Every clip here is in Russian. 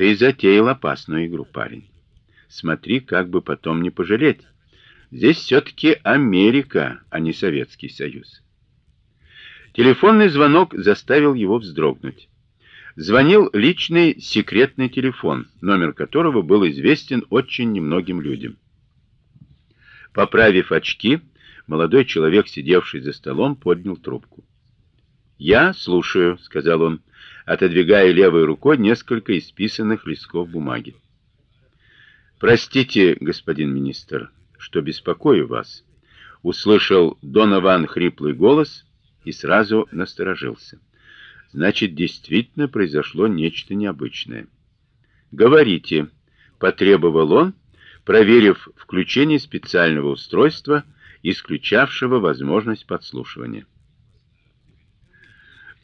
Ты затеял опасную игру, парень. Смотри, как бы потом не пожалеть. Здесь все таки Америка, а не Советский Союз. Телефонный звонок заставил его вздрогнуть. Звонил личный секретный телефон, номер которого был известен очень немногим людям. Поправив очки, молодой человек, сидевший за столом, поднял трубку. "Я слушаю", сказал он, отодвигая левой рукой несколько исписанных листков бумаги. Простите, господин министр, что беспокою вас, услышал Донован хриплый голос и сразу насторожился. Значит, действительно произошло нечто необычное. Говорите, потребовал он, проверив включение специального устройства, исключавшего возможность подслушивания.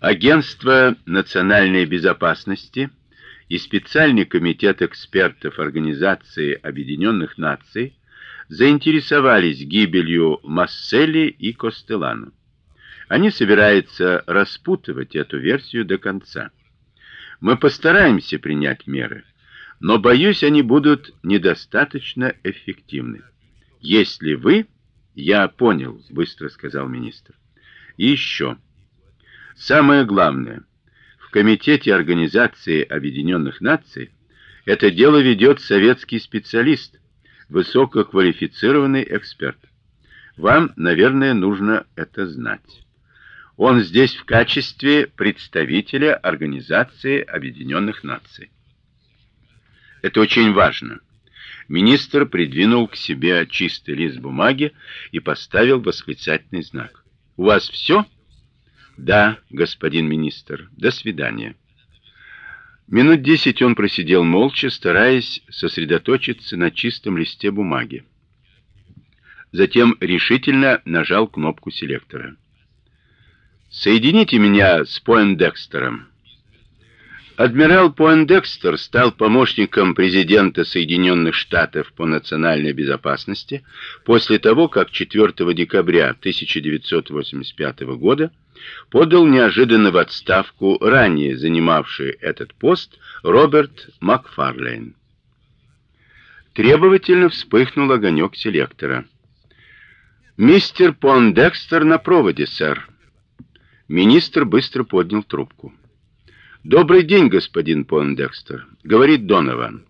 Агентство национальной безопасности и специальный комитет экспертов Организации Объединенных Наций заинтересовались гибелью Масселли и Костелано. Они собираются распутывать эту версию до конца. Мы постараемся принять меры, но боюсь, они будут недостаточно эффективны. Если вы, я понял, быстро сказал министр. И еще. Самое главное, в комитете Организации Объединенных Наций это дело ведет советский специалист, высококвалифицированный эксперт. Вам, наверное, нужно это знать. Он здесь в качестве представителя Организации Объединенных Наций. Это очень важно. Министр придвинул к себе чистый лист бумаги и поставил восклицательный знак. У вас все? Да, господин министр. До свидания. Минут десять он просидел молча, стараясь сосредоточиться на чистом листе бумаги. Затем решительно нажал кнопку селектора. Соедините меня с Пойндекстером. Адмирал Пойндекстер стал помощником президента Соединенных Штатов по национальной безопасности после того, как 4 декабря 1985 года подал неожиданно в отставку ранее занимавший этот пост Роберт Макфарлейн. Требовательно вспыхнул огонек селектора. Мистер Пойндекстер на проводе, сэр. Министр быстро поднял трубку. Добрый день, господин Пондекстер, говорит Донован.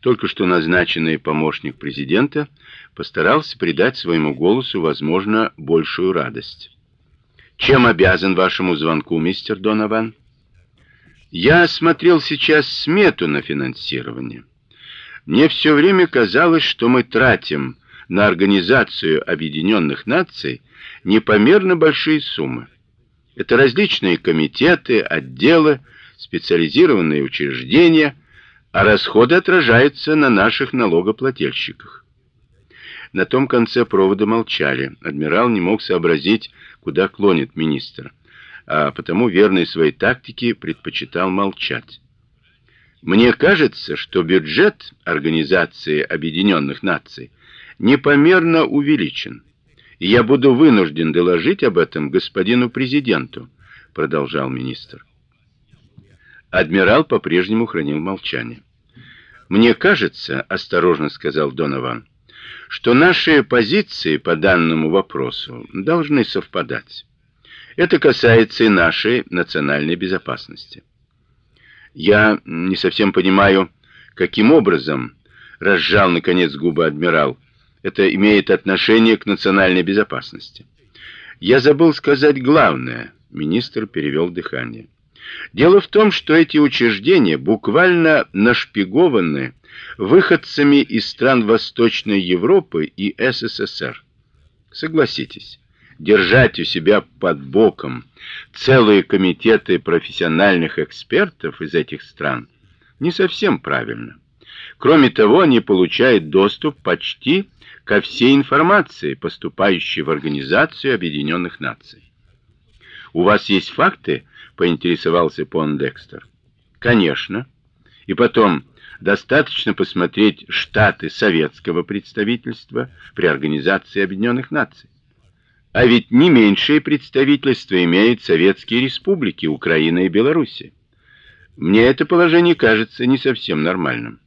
Только что назначенный помощник президента постарался придать своему голосу, возможно, большую радость. Чем обязан вашему звонку, мистер Донован? Я смотрел сейчас смету на финансирование. Мне все время казалось, что мы тратим на организацию Объединенных Наций непомерно большие суммы. Это различные комитеты, отделы, специализированные учреждения, а расходы отражаются на наших налогоплательщиках. На том конце провода молчали. Адмирал не мог сообразить, куда клонит министр, а потому верный своей тактике предпочитал молчать. Мне кажется, что бюджет Организации Объединенных Наций непомерно увеличен я буду вынужден доложить об этом господину президенту, продолжал министр. Адмирал по-прежнему хранил молчание. Мне кажется, осторожно сказал Донован, что наши позиции по данному вопросу должны совпадать. Это касается и нашей национальной безопасности. Я не совсем понимаю, каким образом разжал наконец губы адмирал это имеет отношение к национальной безопасности. Я забыл сказать главное. Министр перевел дыхание. Дело в том, что эти учреждения буквально нашпигованы выходцами из стран Восточной Европы и СССР. Согласитесь, держать у себя под боком целые комитеты профессиональных экспертов из этих стран не совсем правильно. Кроме того, они получают доступ почти ко всей информации, поступающей в Организацию Объединенных Наций. У вас есть факты? поинтересовался Пондекстер. Конечно. И потом достаточно посмотреть штаты советского представительства при Организации Объединенных Наций. А ведь не меньшее представительство имеют советские республики Украина и Белоруссия. Мне это положение кажется не совсем нормальным.